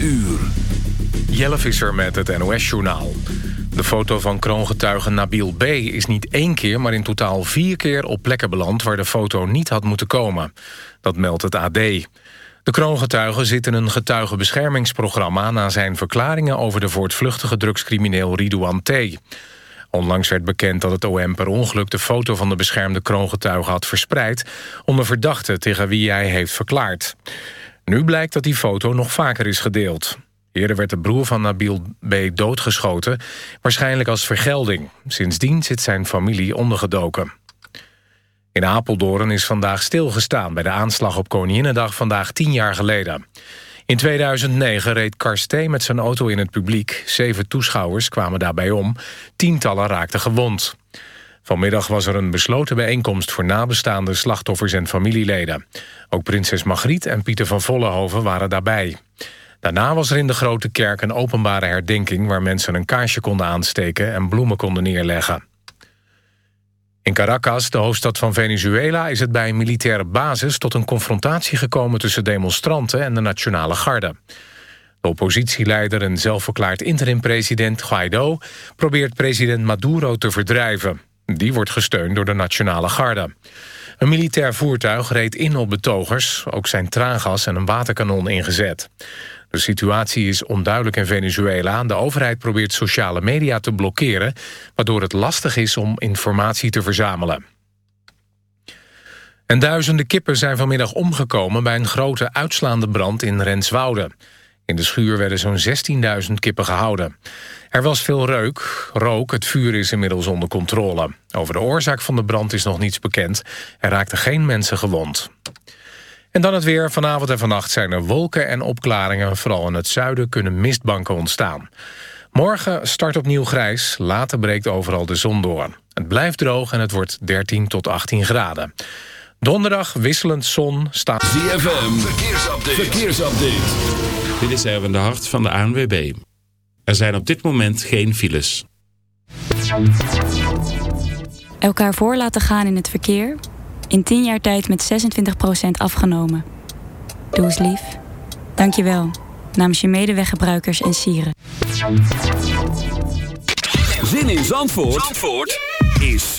uur. Jelle Visser met het NOS-journaal. De foto van kroongetuige Nabil B. is niet één keer... maar in totaal vier keer op plekken beland... waar de foto niet had moeten komen. Dat meldt het AD. De kroongetuige zit in een getuigenbeschermingsprogramma... na zijn verklaringen over de voortvluchtige drugscrimineel Ridouan T. Onlangs werd bekend dat het OM per ongeluk... de foto van de beschermde kroongetuige had verspreid... onder verdachte tegen wie hij heeft verklaard. Nu blijkt dat die foto nog vaker is gedeeld. Eerder werd de broer van Nabil B. doodgeschoten, waarschijnlijk als vergelding. Sindsdien zit zijn familie ondergedoken. In Apeldoorn is vandaag stilgestaan bij de aanslag op Koninginnedag vandaag tien jaar geleden. In 2009 reed Karstee met zijn auto in het publiek. Zeven toeschouwers kwamen daarbij om. Tientallen raakten gewond. Vanmiddag was er een besloten bijeenkomst voor nabestaande slachtoffers en familieleden. Ook prinses Margriet en Pieter van Vollenhoven waren daarbij. Daarna was er in de Grote Kerk een openbare herdenking... waar mensen een kaarsje konden aansteken en bloemen konden neerleggen. In Caracas, de hoofdstad van Venezuela, is het bij een militaire basis... tot een confrontatie gekomen tussen demonstranten en de Nationale Garde. De oppositieleider en zelfverklaard interim-president Guaido... probeert president Maduro te verdrijven. Die wordt gesteund door de Nationale Garde. Een militair voertuig reed in op betogers. Ook zijn traangas en een waterkanon ingezet. De situatie is onduidelijk in Venezuela. De overheid probeert sociale media te blokkeren... waardoor het lastig is om informatie te verzamelen. En duizenden kippen zijn vanmiddag omgekomen... bij een grote uitslaande brand in Renswoude. In de schuur werden zo'n 16.000 kippen gehouden. Er was veel reuk, rook, het vuur is inmiddels onder controle. Over de oorzaak van de brand is nog niets bekend. Er raakten geen mensen gewond. En dan het weer. Vanavond en vannacht zijn er wolken en opklaringen. Vooral in het zuiden kunnen mistbanken ontstaan. Morgen start opnieuw grijs. Later breekt overal de zon door. Het blijft droog en het wordt 13 tot 18 graden. Donderdag wisselend zon staat... ZFM, verkeersupdate. verkeersupdate. Dit is Erwin de Hart van de ANWB. Er zijn op dit moment geen files. Elkaar voor laten gaan in het verkeer in 10 jaar tijd met 26% afgenomen. Doe eens lief. Dank je wel. Namens je medeweggebruikers en sieren. Zin in Zandvoort, Zandvoort is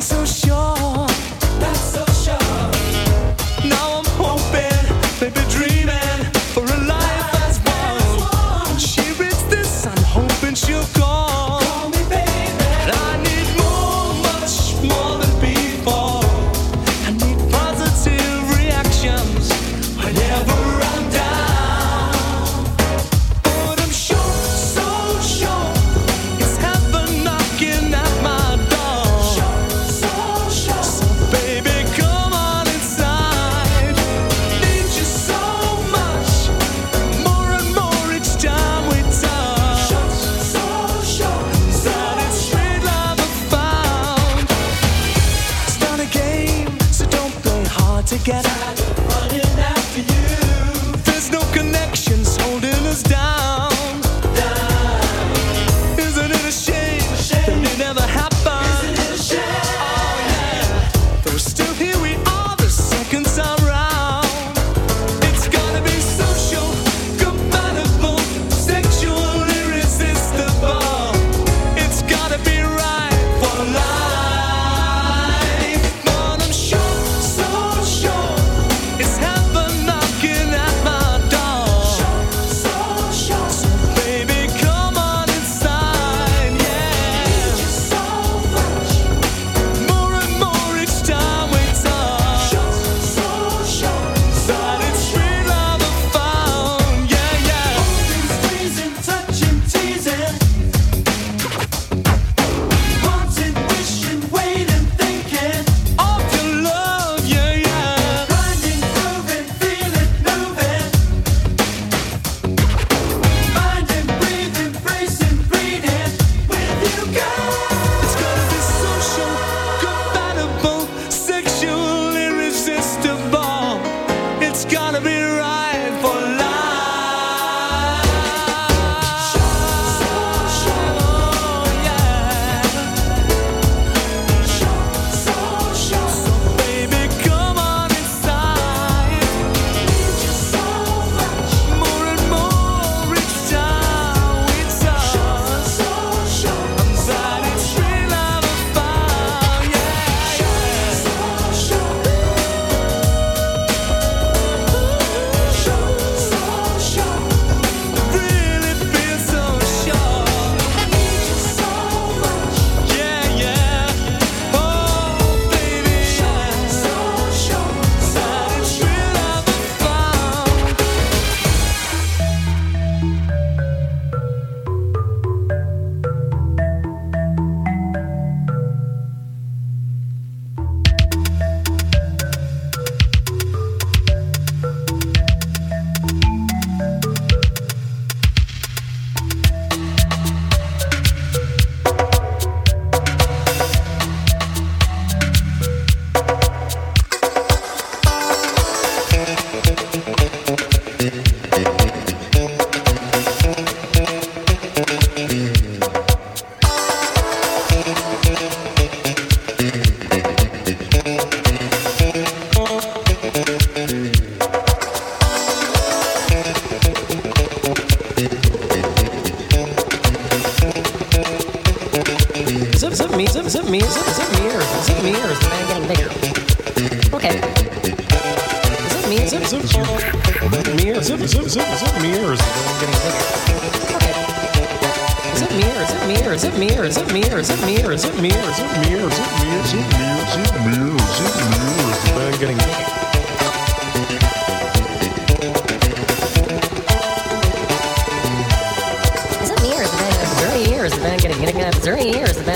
so shy.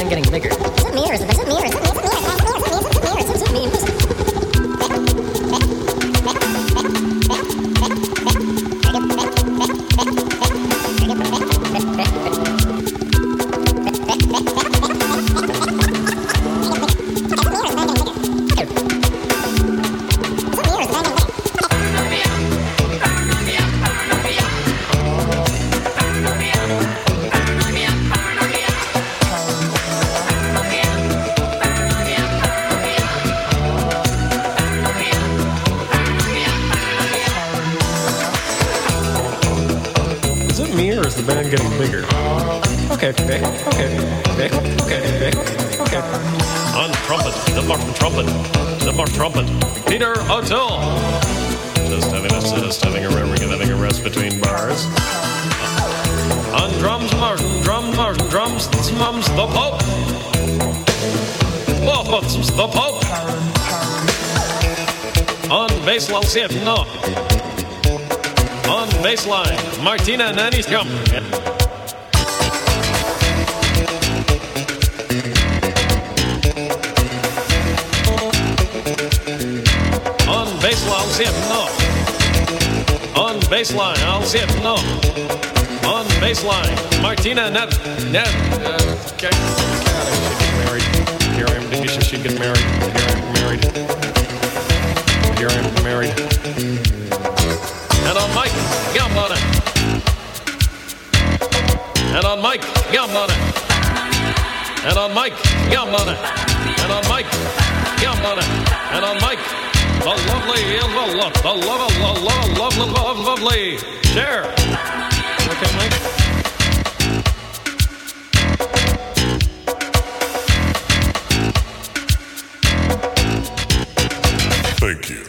getting bigger. No. On baseline, Martina Naniskam. On baseline, it, no. On baseline, I'll see it, no. On baseline, Martina Net. Net. Uh, okay. She get married. Here I am. She should get married. Here I am married here I am married. And on Mike, Gambana. And on Mike, Gambana. And on Mike, Gambana. And on Mike, Gambana. And on Mike, the lovely, the love, the love, the love, love, love, love, lovely. Share. Okay, Mike. Thank you,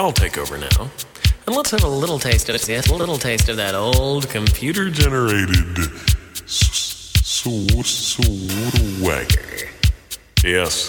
I'll take over now. And let's have a little taste of it. Yes, a little taste of that old computer generated swagger. Yes.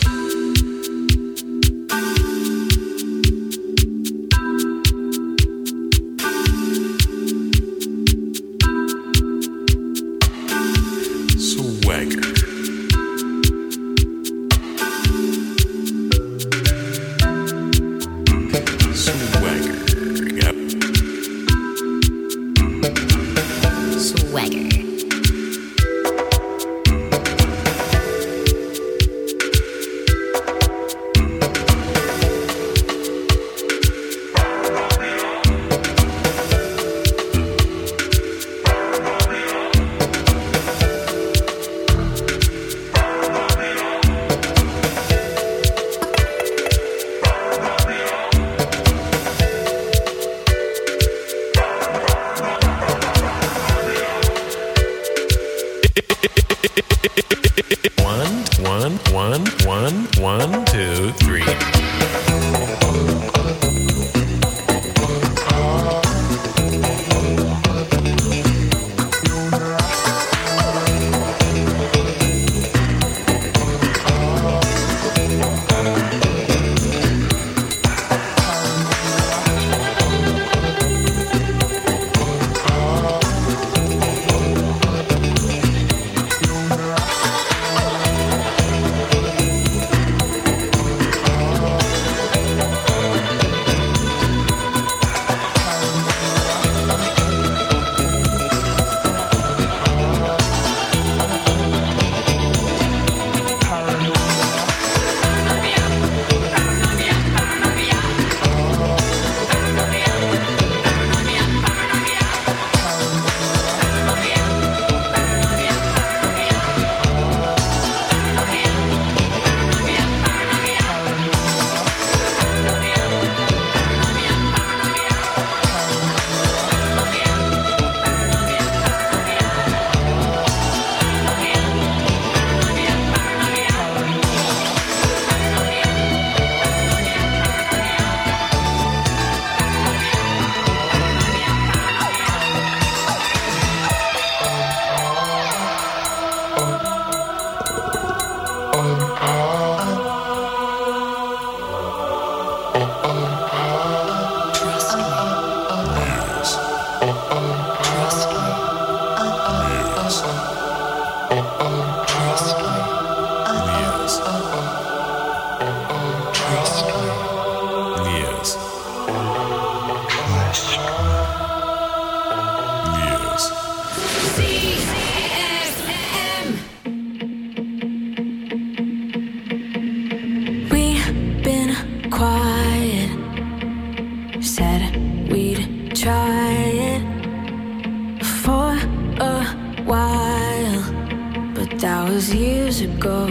that was years ago.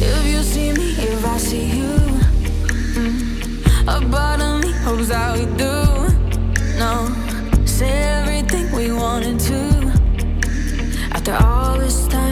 If you see me, if I see you, a part of me hopes that we do. No, say everything we wanted to after all this time.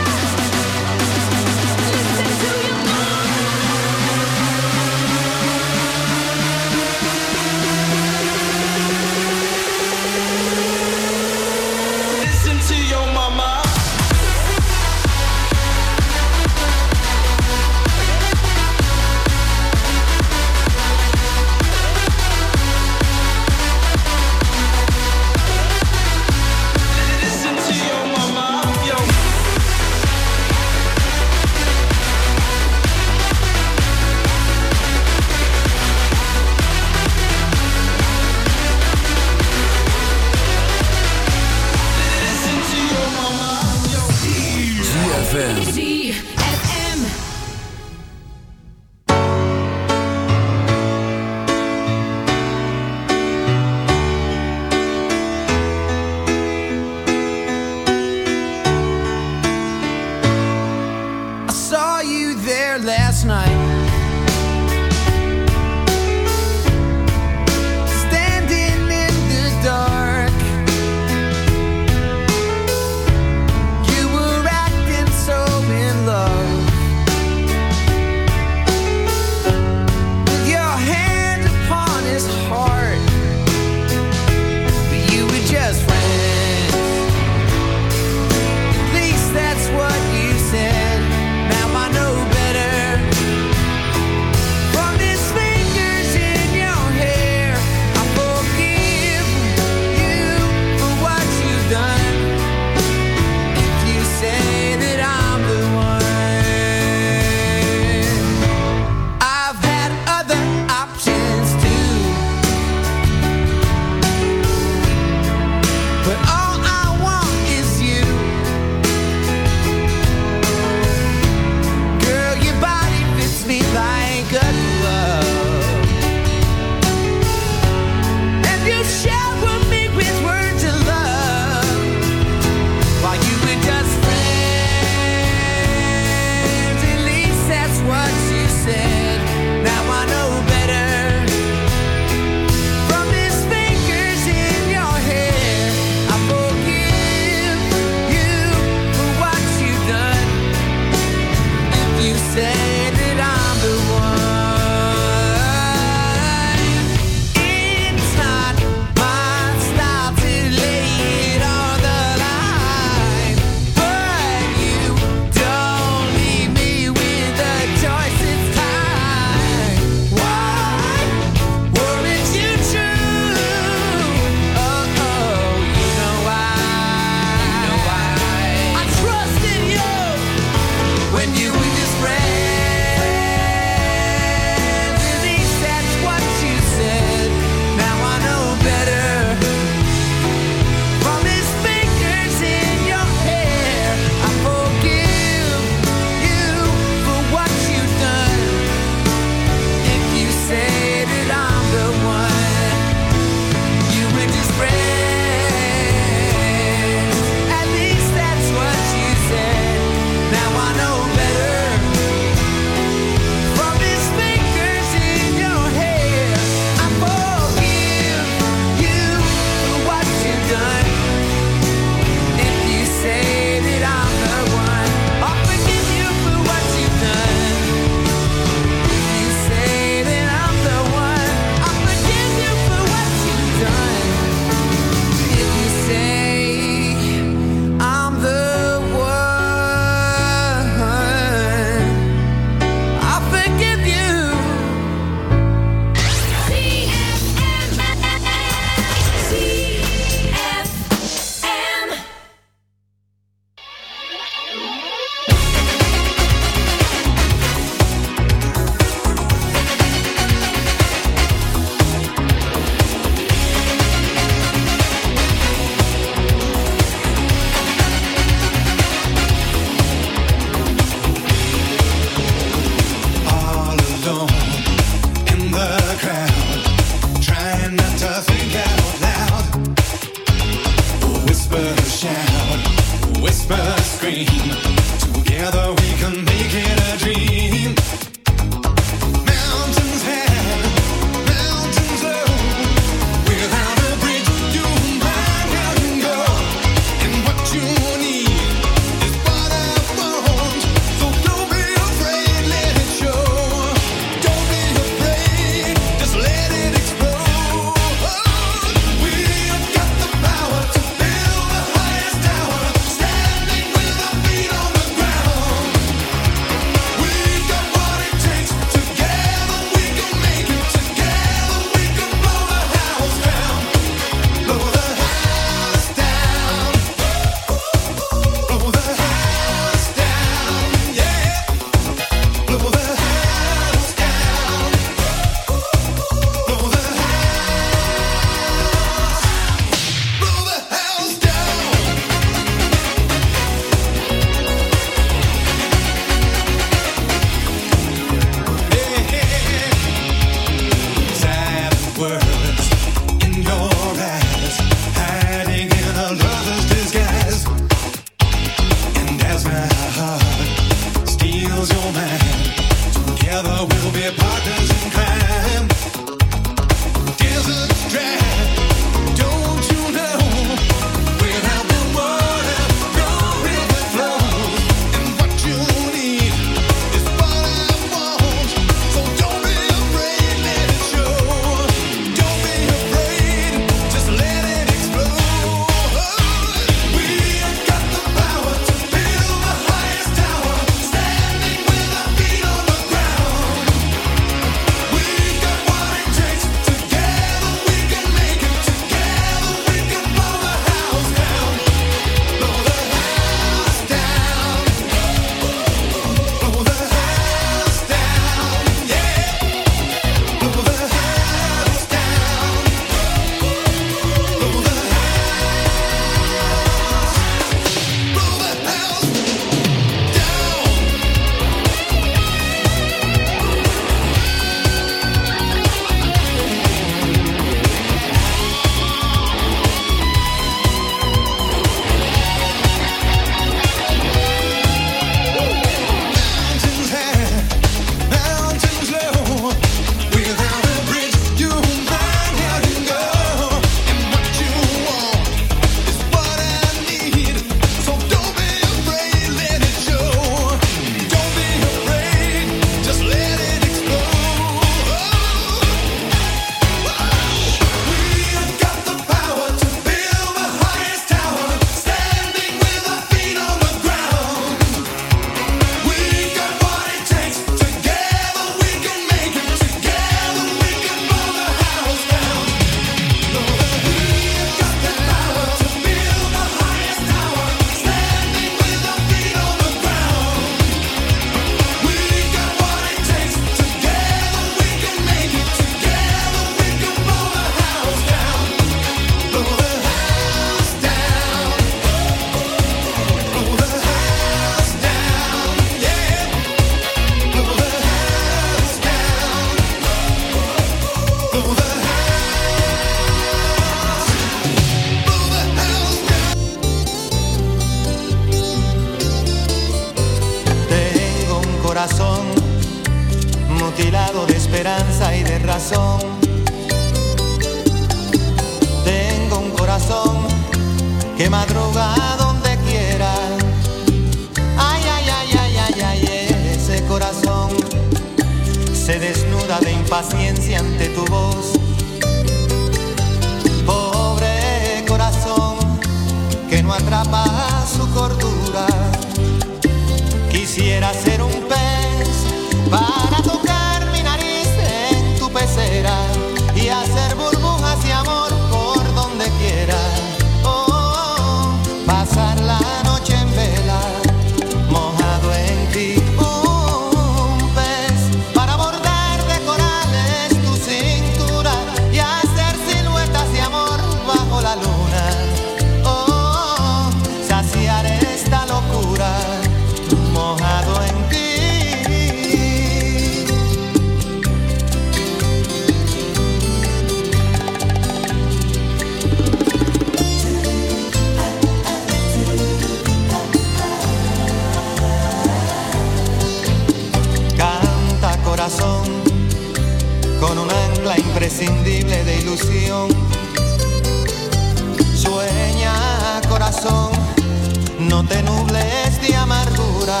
no te nubles de amargura.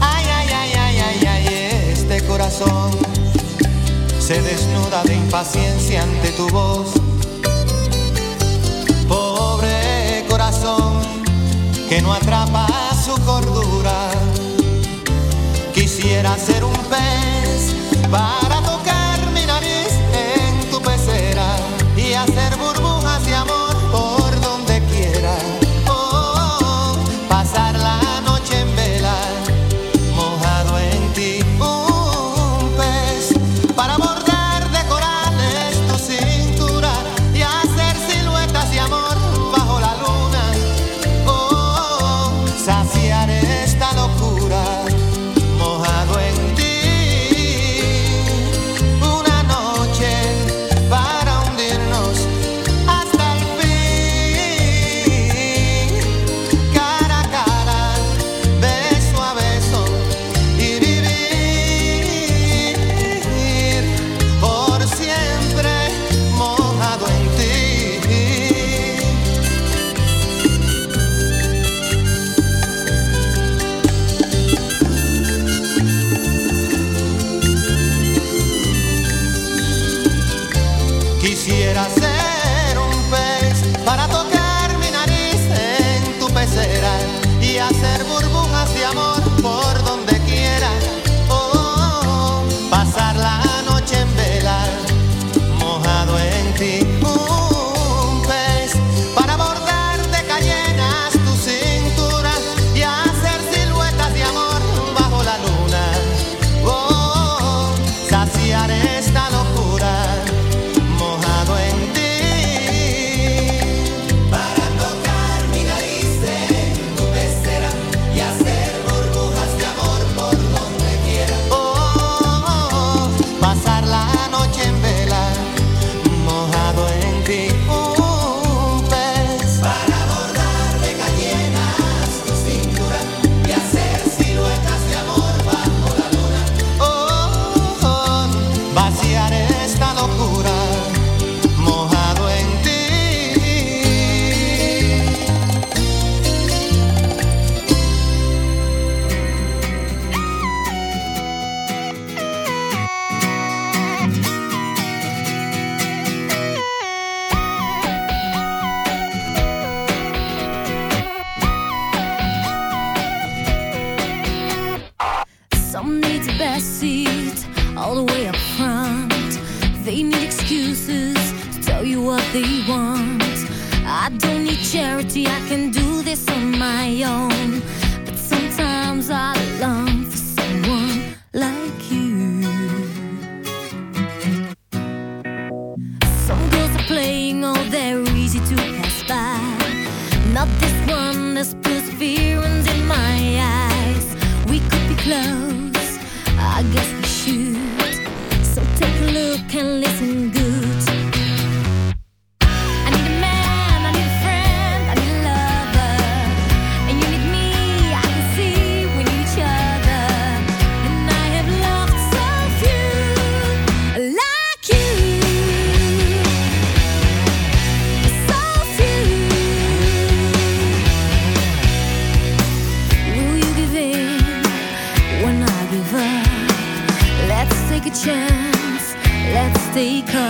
Ay, ay, ay, ay, ay, ay, este corazón se desnuda de impaciencia ante tu voz. Pobre corazón que no atrapa su cordura. Quisiera ser un pez para tocar mi nariz en tu pecera y hacer burbujas 离开